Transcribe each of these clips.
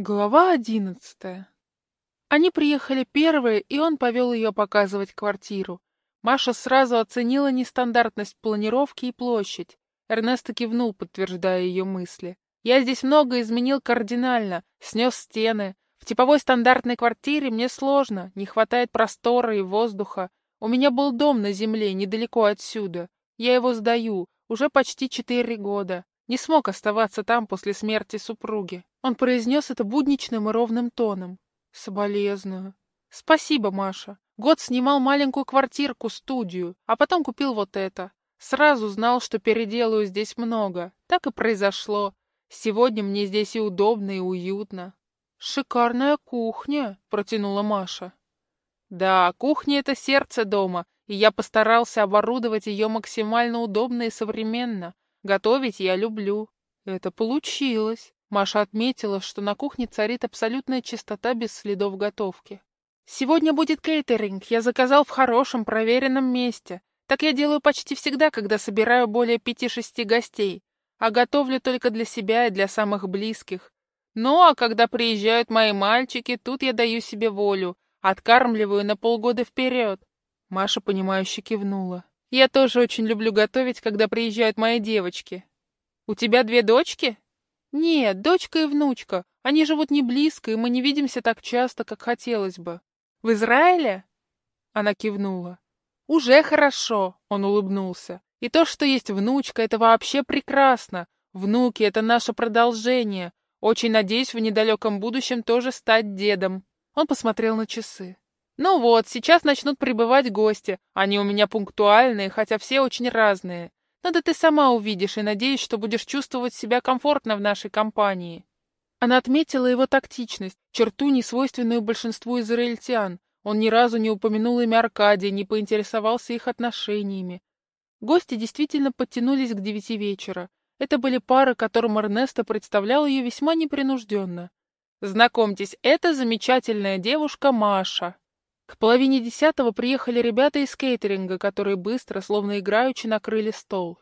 Глава одиннадцатая. Они приехали первые, и он повел ее показывать квартиру. Маша сразу оценила нестандартность планировки и площадь. Эрнесто кивнул, подтверждая ее мысли. «Я здесь много изменил кардинально, снес стены. В типовой стандартной квартире мне сложно, не хватает простора и воздуха. У меня был дом на земле, недалеко отсюда. Я его сдаю, уже почти четыре года. Не смог оставаться там после смерти супруги. Он произнес это будничным и ровным тоном. Соболезную. Спасибо, Маша. Год снимал маленькую квартирку, студию, а потом купил вот это. Сразу знал, что переделаю здесь много. Так и произошло. Сегодня мне здесь и удобно, и уютно. «Шикарная кухня», — протянула Маша. «Да, кухня — это сердце дома, и я постарался оборудовать ее максимально удобно и современно. Готовить я люблю». «Это получилось», Маша отметила, что на кухне царит абсолютная чистота без следов готовки. «Сегодня будет кейтеринг. Я заказал в хорошем, проверенном месте. Так я делаю почти всегда, когда собираю более пяти-шести гостей. А готовлю только для себя и для самых близких. Ну, а когда приезжают мои мальчики, тут я даю себе волю. Откармливаю на полгода вперед». Маша, понимающе кивнула. «Я тоже очень люблю готовить, когда приезжают мои девочки. У тебя две дочки?» «Нет, дочка и внучка. Они живут не близко, и мы не видимся так часто, как хотелось бы. В Израиле?» Она кивнула. «Уже хорошо», — он улыбнулся. «И то, что есть внучка, это вообще прекрасно. Внуки — это наше продолжение. Очень надеюсь в недалеком будущем тоже стать дедом». Он посмотрел на часы. «Ну вот, сейчас начнут прибывать гости. Они у меня пунктуальные, хотя все очень разные. Надо ты сама увидишь и надеюсь, что будешь чувствовать себя комфортно в нашей компании». Она отметила его тактичность, черту, несвойственную большинству израильтян. Он ни разу не упомянул имя Аркадия, не поинтересовался их отношениями. Гости действительно подтянулись к девяти вечера. Это были пары, которым Эрнесто представлял ее весьма непринужденно. «Знакомьтесь, это замечательная девушка Маша». К половине десятого приехали ребята из кейтеринга, которые быстро, словно играючи, накрыли стол.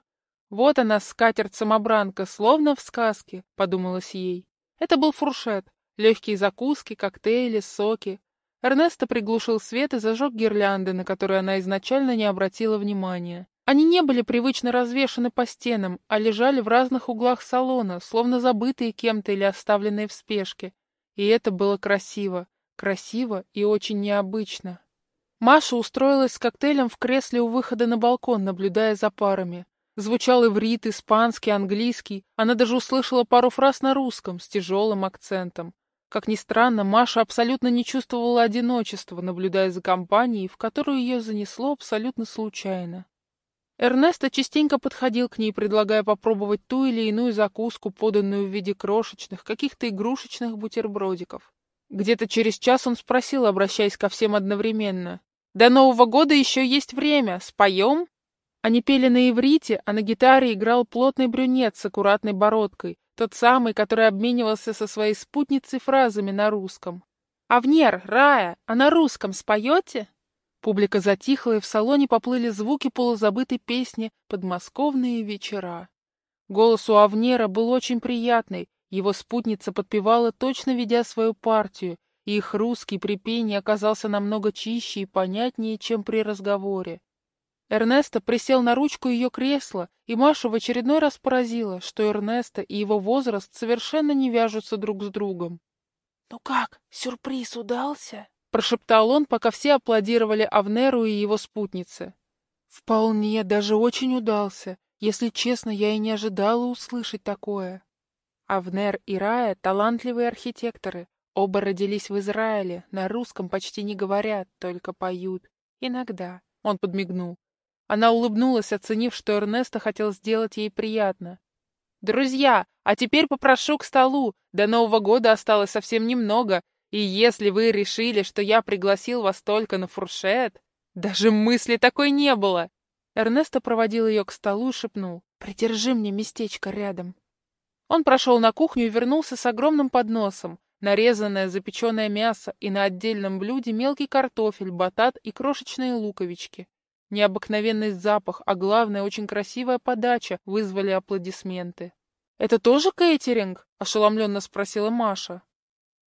«Вот она, скатерть-самобранка, словно в сказке», — подумалось ей. Это был фуршет, легкие закуски, коктейли, соки. Эрнесто приглушил свет и зажег гирлянды, на которые она изначально не обратила внимания. Они не были привычно развешаны по стенам, а лежали в разных углах салона, словно забытые кем-то или оставленные в спешке. И это было красиво. Красиво и очень необычно. Маша устроилась с коктейлем в кресле у выхода на балкон, наблюдая за парами. Звучал иврит, испанский, английский. Она даже услышала пару фраз на русском с тяжелым акцентом. Как ни странно, Маша абсолютно не чувствовала одиночества, наблюдая за компанией, в которую ее занесло абсолютно случайно. Эрнесто частенько подходил к ней, предлагая попробовать ту или иную закуску, поданную в виде крошечных, каких-то игрушечных бутербродиков. Где-то через час он спросил, обращаясь ко всем одновременно. «До Нового года еще есть время. Споем?» Они пели на иврите, а на гитаре играл плотный брюнет с аккуратной бородкой, тот самый, который обменивался со своей спутницей фразами на русском. «Авнер, Рая, а на русском споете?» Публика затихла, и в салоне поплыли звуки полузабытой песни «Подмосковные вечера». Голос у Авнера был очень приятный, его спутница подпевала, точно ведя свою партию, и их русский при пении оказался намного чище и понятнее, чем при разговоре. Эрнесто присел на ручку ее кресла, и Маша в очередной раз поразила, что Эрнесто и его возраст совершенно не вяжутся друг с другом. «Ну как, сюрприз удался?» — прошептал он, пока все аплодировали Авнеру и его спутнице. «Вполне, даже очень удался. Если честно, я и не ожидала услышать такое». Авнер и Рая — талантливые архитекторы. Оба родились в Израиле, на русском почти не говорят, только поют. Иногда. Он подмигнул. Она улыбнулась, оценив, что Эрнесто хотел сделать ей приятно. «Друзья, а теперь попрошу к столу. До Нового года осталось совсем немного, и если вы решили, что я пригласил вас только на фуршет, даже мысли такой не было!» Эрнесто проводил ее к столу и шепнул. «Придержи мне местечко рядом». Он прошел на кухню и вернулся с огромным подносом, нарезанное запеченное мясо и на отдельном блюде мелкий картофель, батат и крошечные луковички. Необыкновенный запах, а главное, очень красивая подача вызвали аплодисменты. «Это тоже кейтеринг?» — ошеломленно спросила Маша.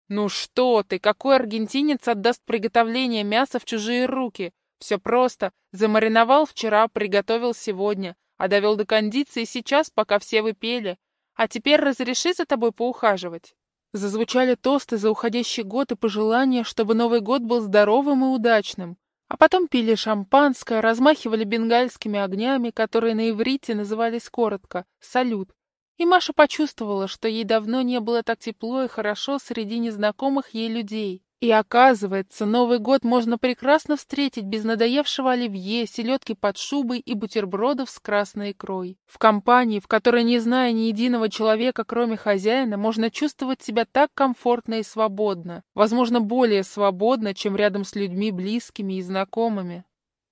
«Ну что ты, какой аргентинец отдаст приготовление мяса в чужие руки? Все просто. Замариновал вчера, приготовил сегодня, а довел до кондиции сейчас, пока все выпели. А теперь разреши за тобой поухаживать». Зазвучали тосты за уходящий год и пожелания, чтобы Новый год был здоровым и удачным. А потом пили шампанское, размахивали бенгальскими огнями, которые на иврите назывались коротко «салют». И Маша почувствовала, что ей давно не было так тепло и хорошо среди незнакомых ей людей. И оказывается, Новый год можно прекрасно встретить без надоевшего оливье, селедки под шубой и бутербродов с красной икрой. В компании, в которой, не зная ни единого человека, кроме хозяина, можно чувствовать себя так комфортно и свободно. Возможно, более свободно, чем рядом с людьми близкими и знакомыми.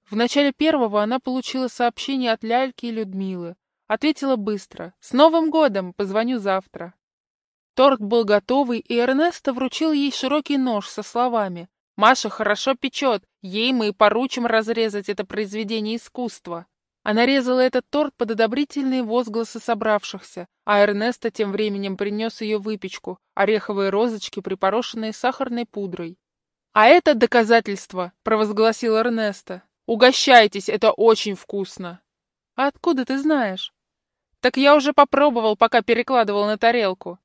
В начале первого она получила сообщение от Ляльки и Людмилы. Ответила быстро. «С Новым годом! Позвоню завтра». Торт был готовый, и Эрнесто вручил ей широкий нож со словами «Маша хорошо печет, ей мы и поручим разрезать это произведение искусства». Она резала этот торт под одобрительные возгласы собравшихся, а Эрнесто тем временем принес ее выпечку, ореховые розочки, припорошенные сахарной пудрой. «А это доказательство!» — провозгласил Эрнесто. «Угощайтесь, это очень вкусно!» «А откуда ты знаешь?» «Так я уже попробовал, пока перекладывал на тарелку.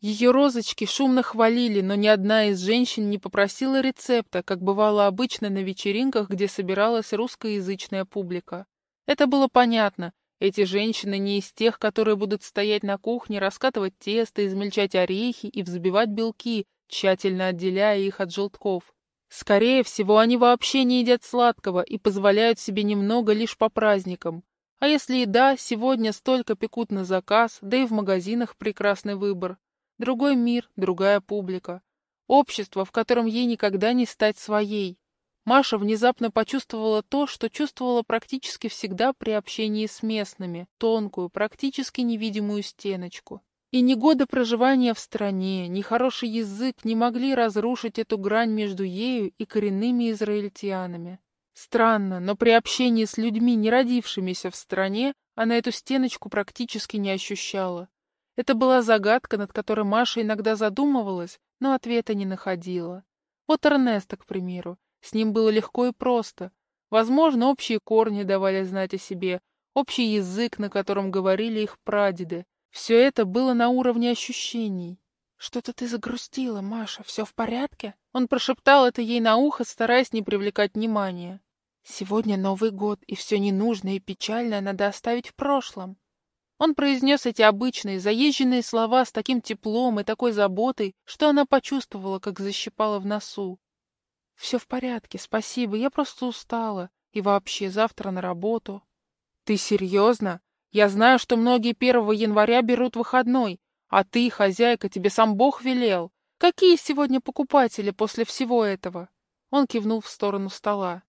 Ее розочки шумно хвалили, но ни одна из женщин не попросила рецепта, как бывало обычно на вечеринках, где собиралась русскоязычная публика. Это было понятно. Эти женщины не из тех, которые будут стоять на кухне, раскатывать тесто, измельчать орехи и взбивать белки, тщательно отделяя их от желтков. Скорее всего, они вообще не едят сладкого и позволяют себе немного лишь по праздникам. А если и да, сегодня столько пекут на заказ, да и в магазинах прекрасный выбор. Другой мир, другая публика. Общество, в котором ей никогда не стать своей. Маша внезапно почувствовала то, что чувствовала практически всегда при общении с местными, тонкую, практически невидимую стеночку. И ни годы проживания в стране, ни хороший язык не могли разрушить эту грань между ею и коренными израильтянами. Странно, но при общении с людьми, не родившимися в стране, она эту стеночку практически не ощущала. Это была загадка, над которой Маша иногда задумывалась, но ответа не находила. Вот Эрнеста, к примеру. С ним было легко и просто. Возможно, общие корни давали знать о себе, общий язык, на котором говорили их прадеды. Все это было на уровне ощущений. «Что-то ты загрустила, Маша, все в порядке?» Он прошептал это ей на ухо, стараясь не привлекать внимания. «Сегодня Новый год, и все ненужное и печальное надо оставить в прошлом. Он произнес эти обычные, заезженные слова с таким теплом и такой заботой, что она почувствовала, как защипала в носу. «Все в порядке, спасибо, я просто устала. И вообще, завтра на работу». «Ты серьезно? Я знаю, что многие 1 января берут выходной, а ты, хозяйка, тебе сам Бог велел. Какие сегодня покупатели после всего этого?» Он кивнул в сторону стола.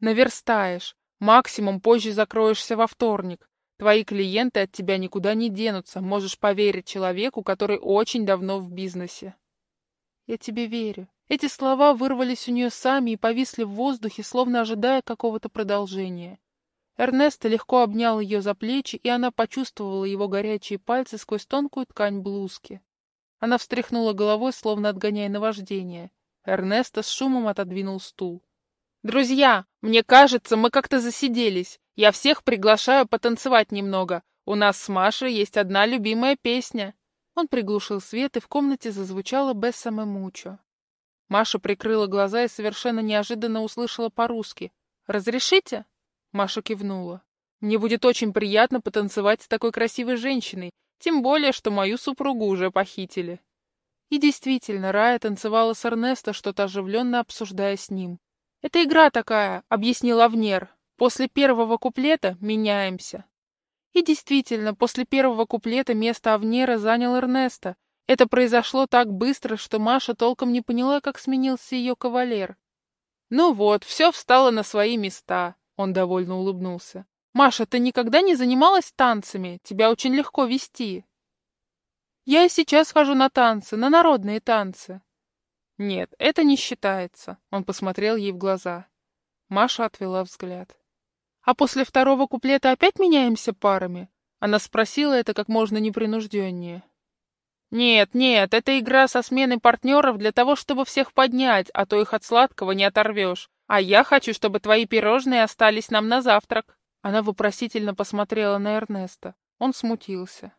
«Наверстаешь. Максимум позже закроешься во вторник. Твои клиенты от тебя никуда не денутся, можешь поверить человеку, который очень давно в бизнесе. Я тебе верю. Эти слова вырвались у нее сами и повисли в воздухе, словно ожидая какого-то продолжения. Эрнесто легко обнял ее за плечи, и она почувствовала его горячие пальцы сквозь тонкую ткань блузки. Она встряхнула головой, словно отгоняя наваждение. Эрнесто с шумом отодвинул стул. «Друзья, мне кажется, мы как-то засиделись. Я всех приглашаю потанцевать немного. У нас с Машей есть одна любимая песня». Он приглушил свет, и в комнате зазвучала «Бессаме Мучо». Маша прикрыла глаза и совершенно неожиданно услышала по-русски. «Разрешите?» Маша кивнула. «Мне будет очень приятно потанцевать с такой красивой женщиной, тем более, что мою супругу уже похитили». И действительно, Рая танцевала с Эрнесто, что-то оживленно обсуждая с ним. «Это игра такая», — объяснил Авнер. После первого куплета меняемся. И действительно, после первого куплета место Авнера занял Эрнеста. Это произошло так быстро, что Маша толком не поняла, как сменился ее кавалер. «Ну вот, все встало на свои места», — он довольно улыбнулся. «Маша, ты никогда не занималась танцами? Тебя очень легко вести». «Я и сейчас хожу на танцы, на народные танцы». «Нет, это не считается», — он посмотрел ей в глаза. Маша отвела взгляд. А после второго куплета опять меняемся парами? Она спросила это как можно непринужденнее. «Нет, нет, это игра со сменой партнеров для того, чтобы всех поднять, а то их от сладкого не оторвешь. А я хочу, чтобы твои пирожные остались нам на завтрак». Она вопросительно посмотрела на Эрнеста. Он смутился.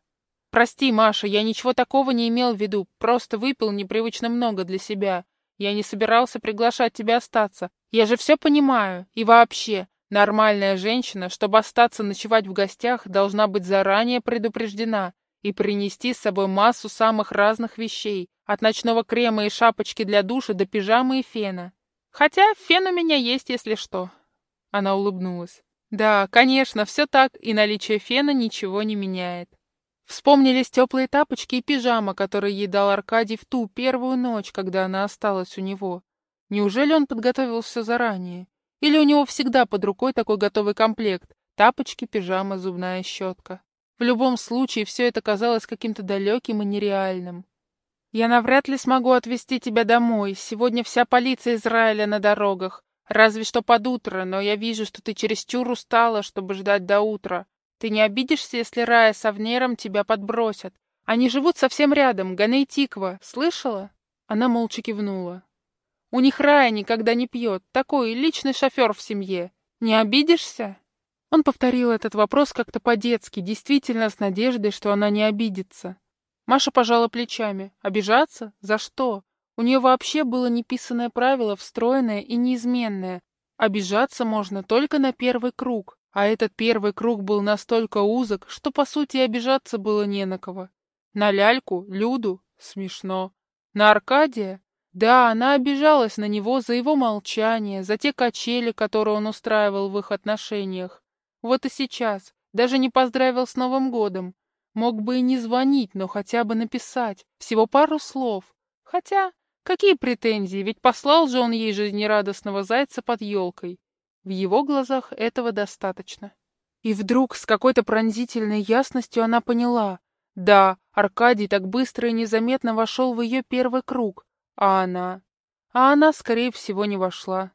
«Прости, Маша, я ничего такого не имел в виду, просто выпил непривычно много для себя. Я не собирался приглашать тебя остаться. Я же все понимаю. И вообще, нормальная женщина, чтобы остаться ночевать в гостях, должна быть заранее предупреждена и принести с собой массу самых разных вещей, от ночного крема и шапочки для душа до пижамы и фена. Хотя фен у меня есть, если что. Она улыбнулась. Да, конечно, все так, и наличие фена ничего не меняет. Вспомнились теплые тапочки и пижама, которые ей дал Аркадий в ту первую ночь, когда она осталась у него. Неужели он подготовил все заранее? Или у него всегда под рукой такой готовый комплект? Тапочки, пижама, зубная щетка. В любом случае, все это казалось каким-то далеким и нереальным. «Я навряд ли смогу отвезти тебя домой. Сегодня вся полиция Израиля на дорогах. Разве что под утро, но я вижу, что ты чересчур устала, чтобы ждать до утра. Ты не обидишься, если Рая с Авнером тебя подбросят? Они живут совсем рядом, Гане Тиква. Слышала?» Она молча кивнула. «У них Рая никогда не пьет. Такой личный шофер в семье. Не обидишься?» Он повторил этот вопрос как-то по-детски, действительно с надеждой, что она не обидится. Маша пожала плечами. Обижаться? За что? У нее вообще было неписанное правило, встроенное и неизменное. Обижаться можно только на первый круг, а этот первый круг был настолько узок, что, по сути, обижаться было не на кого. На ляльку, Люду? Смешно. На Аркадия? Да, она обижалась на него за его молчание, за те качели, которые он устраивал в их отношениях. Вот и сейчас. Даже не поздравил с Новым годом. Мог бы и не звонить, но хотя бы написать. Всего пару слов. Хотя, какие претензии, ведь послал же он ей жизнерадостного зайца под елкой. В его глазах этого достаточно. И вдруг с какой-то пронзительной ясностью она поняла. Да, Аркадий так быстро и незаметно вошел в ее первый круг. А она? А она, скорее всего, не вошла.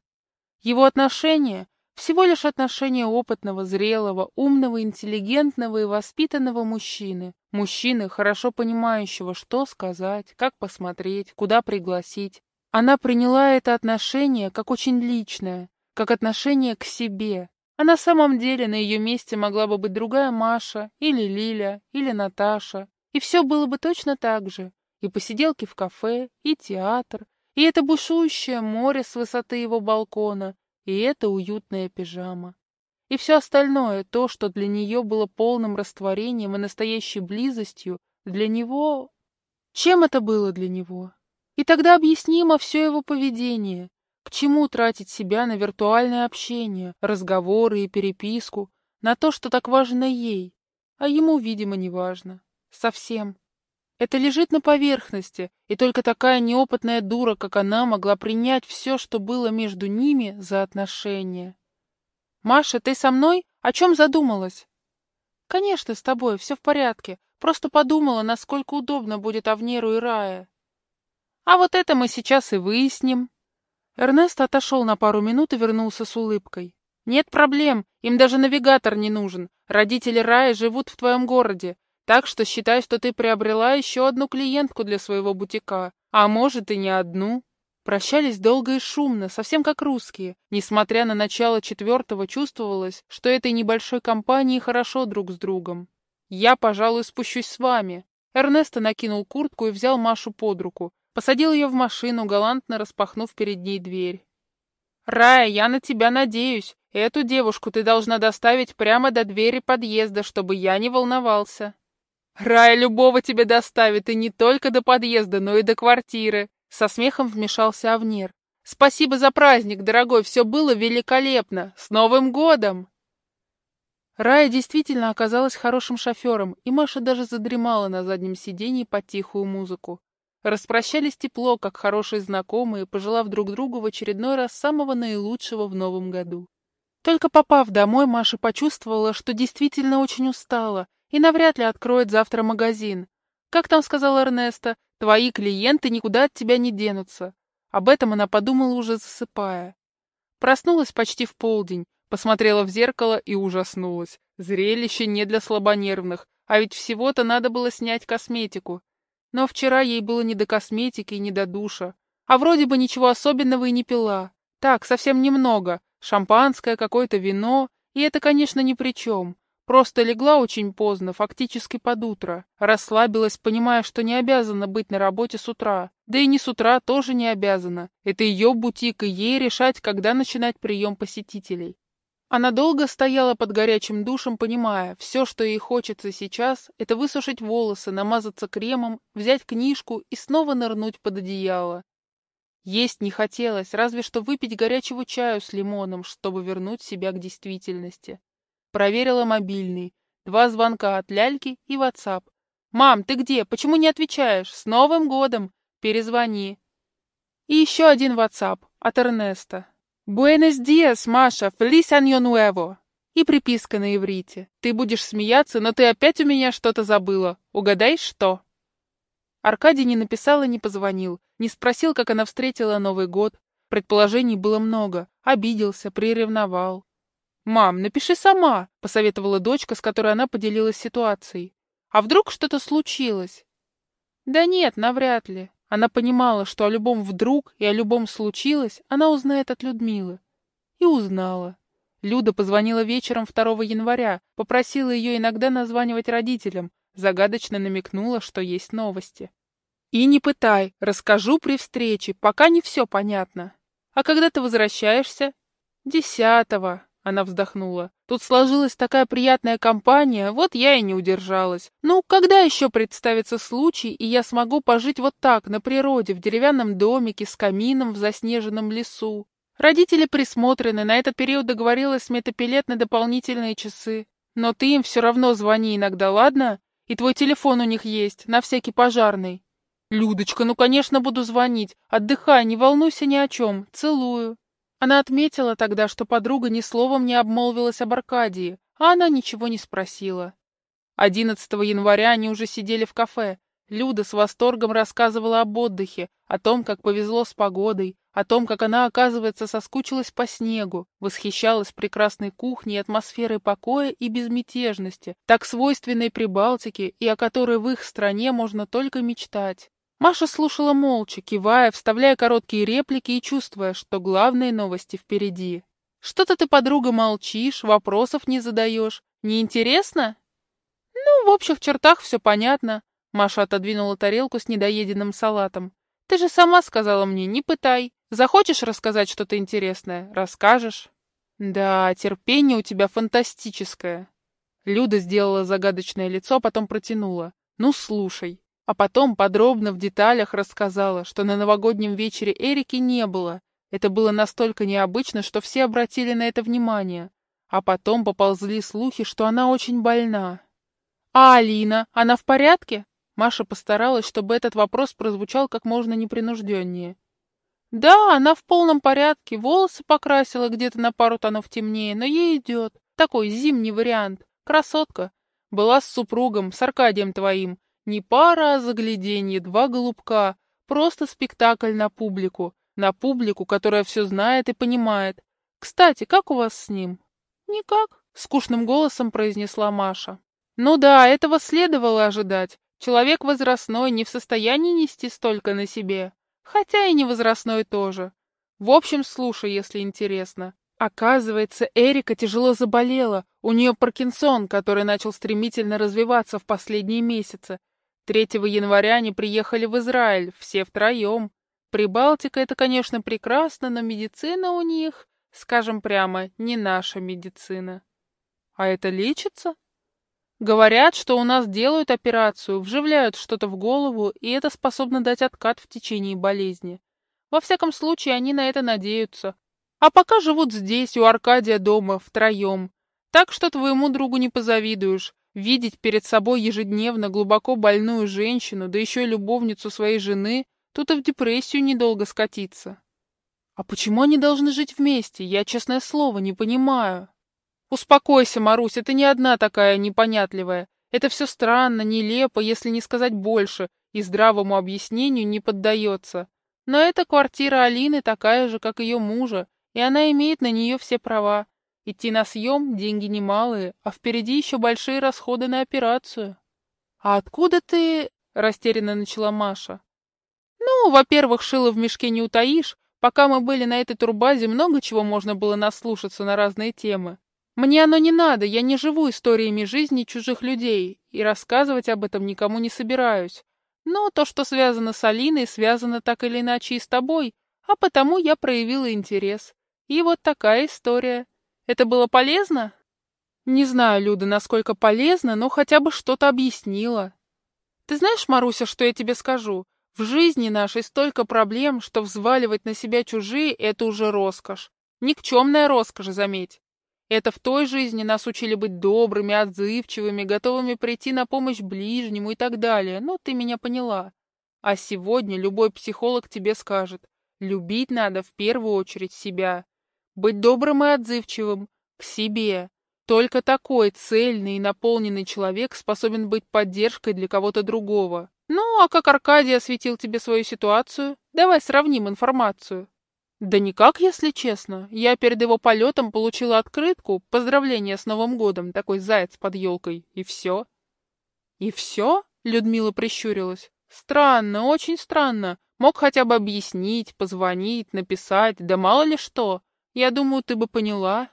Его отношения всего лишь отношение опытного, зрелого, умного, интеллигентного и воспитанного мужчины. Мужчины, хорошо понимающего, что сказать, как посмотреть, куда пригласить. Она приняла это отношение как очень личное, как отношение к себе. А на самом деле на ее месте могла бы быть другая Маша, или Лиля, или Наташа. И все было бы точно так же. И посиделки в кафе, и театр, и это бушующее море с высоты его балкона, и эта уютная пижама. И все остальное, то, что для нее было полным растворением и настоящей близостью, для него... Чем это было для него? И тогда объяснимо все его поведение. К чему тратить себя на виртуальное общение, разговоры и переписку, на то, что так важно ей, а ему, видимо, не важно. Совсем. Это лежит на поверхности, и только такая неопытная дура, как она, могла принять все, что было между ними, за отношения. «Маша, ты со мной? О чем задумалась?» «Конечно, с тобой, все в порядке. Просто подумала, насколько удобно будет Авнеру и Рае». «А вот это мы сейчас и выясним». Эрнест отошел на пару минут и вернулся с улыбкой. «Нет проблем, им даже навигатор не нужен. Родители Рая живут в твоем городе. Так что считай, что ты приобрела еще одну клиентку для своего бутика, а может и не одну. Прощались долго и шумно, совсем как русские. Несмотря на начало четвертого, чувствовалось, что этой небольшой компании хорошо друг с другом. «Я, пожалуй, спущусь с вами». Эрнесто накинул куртку и взял Машу под руку. Посадил ее в машину, галантно распахнув перед ней дверь. «Рая, я на тебя надеюсь. Эту девушку ты должна доставить прямо до двери подъезда, чтобы я не волновался». Рая любого тебе доставит, и не только до подъезда, но и до квартиры. Со смехом вмешался Авнер. Спасибо за праздник, дорогой, все было великолепно. С Новым годом! Рая действительно оказалась хорошим шофером, и Маша даже задремала на заднем сиденье под тихую музыку. Распрощались тепло, как хорошие знакомые, пожелав друг другу в очередной раз самого наилучшего в новом году. Только попав домой, Маша почувствовала, что действительно очень устала, и навряд ли откроет завтра магазин. Как там сказал Эрнесто, твои клиенты никуда от тебя не денутся. Об этом она подумала уже засыпая. Проснулась почти в полдень, посмотрела в зеркало и ужаснулась. Зрелище не для слабонервных, а ведь всего-то надо было снять косметику. Но вчера ей было не до косметики и не до душа. А вроде бы ничего особенного и не пила. Так, совсем немного. Шампанское, какое-то вино. И это, конечно, ни при чем. Просто легла очень поздно, фактически под утро. Расслабилась, понимая, что не обязана быть на работе с утра. Да и не с утра тоже не обязана. Это ее бутик, и ей решать, когда начинать прием посетителей. Она долго стояла под горячим душем, понимая, все, что ей хочется сейчас, это высушить волосы, намазаться кремом, взять книжку и снова нырнуть под одеяло. Есть не хотелось, разве что выпить горячего чаю с лимоном, чтобы вернуть себя к действительности. Проверила мобильный. Два звонка от Ляльки и WhatsApp. «Мам, ты где? Почему не отвечаешь? С Новым годом! Перезвони!» И еще один WhatsApp от Эрнеста. «Буэнос диас, Маша! Фелис аньо нуэво!» И приписка на иврите. «Ты будешь смеяться, но ты опять у меня что-то забыла. Угадай, что?» Аркадий не написал и не позвонил, не спросил, как она встретила Новый год. Предположений было много. Обиделся, приревновал. «Мам, напиши сама», — посоветовала дочка, с которой она поделилась ситуацией. «А вдруг что-то случилось?» «Да нет, навряд ли». Она понимала, что о любом вдруг и о любом случилось она узнает от Людмилы. И узнала. Люда позвонила вечером 2 января, попросила ее иногда названивать родителям, загадочно намекнула, что есть новости. «И не пытай, расскажу при встрече, пока не все понятно. А когда ты возвращаешься?» «Десятого», она вздохнула. Тут сложилась такая приятная компания, вот я и не удержалась. Ну, когда еще представится случай, и я смогу пожить вот так, на природе, в деревянном домике, с камином в заснеженном лесу? Родители присмотрены, на этот период договорилась метапилет на дополнительные часы. Но ты им все равно звони иногда, ладно? И твой телефон у них есть, на всякий пожарный. Людочка, ну, конечно, буду звонить. Отдыхай, не волнуйся ни о чем. Целую. Она отметила тогда, что подруга ни словом не обмолвилась об Аркадии, а она ничего не спросила. 11 января они уже сидели в кафе. Люда с восторгом рассказывала об отдыхе, о том, как повезло с погодой, о том, как она, оказывается, соскучилась по снегу, восхищалась прекрасной кухней, атмосферой покоя и безмятежности, так свойственной Прибалтике и о которой в их стране можно только мечтать. Маша слушала молча, кивая, вставляя короткие реплики и чувствуя, что главные новости впереди. «Что-то ты, подруга, молчишь, вопросов не задаешь. Неинтересно?» «Ну, в общих чертах все понятно». Маша отодвинула тарелку с недоеденным салатом. «Ты же сама сказала мне, не пытай. Захочешь рассказать что-то интересное? Расскажешь». «Да, терпение у тебя фантастическое». Люда сделала загадочное лицо, а потом протянула. «Ну, слушай, а потом подробно в деталях рассказала, что на новогоднем вечере Эрики не было. Это было настолько необычно, что все обратили на это внимание. А потом поползли слухи, что она очень больна. «А Алина? Она в порядке?» Маша постаралась, чтобы этот вопрос прозвучал как можно непринужденнее. «Да, она в полном порядке, волосы покрасила где-то на пару тонов темнее, но ей идет. Такой зимний вариант. Красотка. Была с супругом, с Аркадием твоим. Не пара, а загляденье, два голубка. Просто спектакль на публику. На публику, которая все знает и понимает. Кстати, как у вас с ним? Никак, скучным голосом произнесла Маша. Ну да, этого следовало ожидать. Человек возрастной не в состоянии нести столько на себе. Хотя и не возрастной тоже. В общем, слушай, если интересно. Оказывается, Эрика тяжело заболела. У нее Паркинсон, который начал стремительно развиваться в последние месяцы. 3 января они приехали в Израиль, все втроем. Прибалтика — это, конечно, прекрасно, но медицина у них, скажем прямо, не наша медицина. А это лечится? Говорят, что у нас делают операцию, вживляют что-то в голову, и это способно дать откат в течение болезни. Во всяком случае, они на это надеются. А пока живут здесь, у Аркадия дома, втроем. Так что твоему другу не позавидуешь. Видеть перед собой ежедневно глубоко больную женщину, да еще и любовницу своей жены, тут и в депрессию недолго скатиться. А почему они должны жить вместе? Я, честное слово, не понимаю. Успокойся, Марусь, это не одна такая непонятливая. Это все странно, нелепо, если не сказать больше, и здравому объяснению не поддается. Но эта квартира Алины такая же, как ее мужа, и она имеет на нее все права. Идти на съем – деньги немалые, а впереди еще большие расходы на операцию. А откуда ты... растерянно начала Маша. Ну, во-первых, шило в мешке не утаишь. Пока мы были на этой турбазе, много чего можно было наслушаться на разные темы. Мне оно не надо, я не живу историями жизни чужих людей, и рассказывать об этом никому не собираюсь. Но то, что связано с Алиной, связано так или иначе и с тобой, а потому я проявила интерес. И вот такая история. Это было полезно? Не знаю, Люда, насколько полезно, но хотя бы что-то объяснила. Ты знаешь, Маруся, что я тебе скажу? В жизни нашей столько проблем, что взваливать на себя чужие — это уже роскошь. Никчемная роскошь, заметь. Это в той жизни нас учили быть добрыми, отзывчивыми, готовыми прийти на помощь ближнему и так далее. Ну, ты меня поняла. А сегодня любой психолог тебе скажет, любить надо в первую очередь себя. Быть добрым и отзывчивым к себе. Только такой цельный и наполненный человек способен быть поддержкой для кого-то другого. Ну, а как Аркадий осветил тебе свою ситуацию? Давай сравним информацию. Да никак, если честно. Я перед его полетом получила открытку, поздравление с Новым годом, такой заяц под елкой, и все. И все? Людмила прищурилась. Странно, очень странно. Мог хотя бы объяснить, позвонить, написать, да мало ли что. Я думаю, ты бы поняла.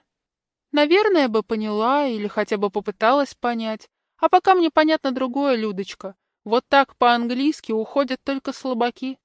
Наверное, бы поняла или хотя бы попыталась понять. А пока мне понятно другое, Людочка. Вот так по-английски уходят только слабаки.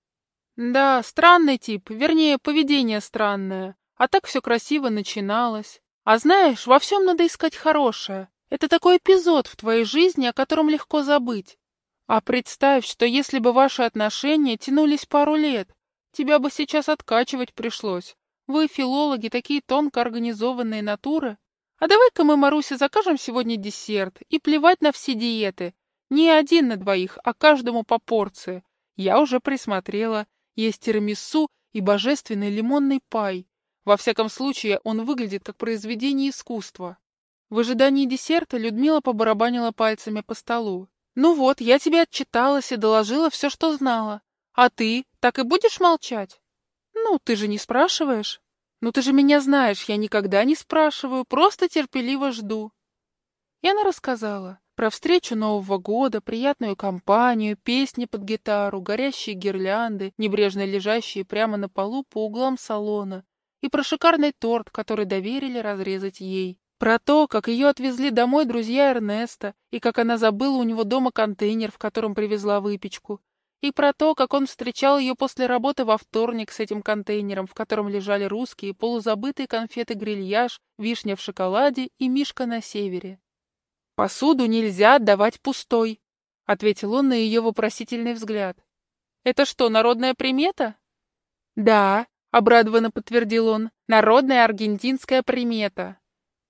Да, странный тип, вернее, поведение странное. А так все красиво начиналось. А знаешь, во всем надо искать хорошее. Это такой эпизод в твоей жизни, о котором легко забыть. А представь, что если бы ваши отношения тянулись пару лет, тебя бы сейчас откачивать пришлось. Вы, филологи, такие тонко организованные натуры. А давай-ка мы, Маруся, закажем сегодня десерт и плевать на все диеты. Не один на двоих, а каждому по порции. Я уже присмотрела. Есть тирамису и божественный лимонный пай. Во всяком случае, он выглядит как произведение искусства. В ожидании десерта Людмила побарабанила пальцами по столу. «Ну вот, я тебе отчиталась и доложила все, что знала. А ты так и будешь молчать?» «Ну, ты же не спрашиваешь?» «Ну ты же меня знаешь, я никогда не спрашиваю, просто терпеливо жду». И она рассказала про встречу Нового года, приятную компанию, песни под гитару, горящие гирлянды, небрежно лежащие прямо на полу по углам салона, и про шикарный торт, который доверили разрезать ей. Про то, как ее отвезли домой друзья Эрнеста, и как она забыла у него дома контейнер, в котором привезла выпечку, и про то, как он встречал ее после работы во вторник с этим контейнером, в котором лежали русские полузабытые конфеты-грильяж, вишня в шоколаде и мишка на севере. «Посуду нельзя отдавать пустой», — ответил он на ее вопросительный взгляд. «Это что, народная примета?» «Да», — обрадованно подтвердил он, — «народная аргентинская примета».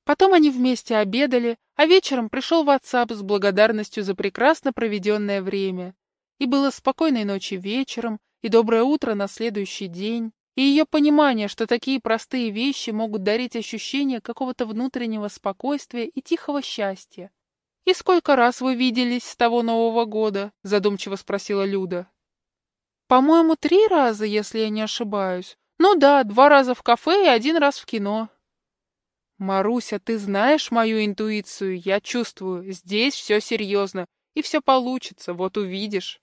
Потом они вместе обедали, а вечером пришел WhatsApp с благодарностью за прекрасно проведенное время. И было спокойной ночи вечером, и доброе утро на следующий день, и ее понимание, что такие простые вещи могут дарить ощущение какого-то внутреннего спокойствия и тихого счастья. «И сколько раз вы виделись с того Нового года?» — задумчиво спросила Люда. «По-моему, три раза, если я не ошибаюсь. Ну да, два раза в кафе и один раз в кино». «Маруся, ты знаешь мою интуицию, я чувствую, здесь все серьезно, и все получится, вот увидишь».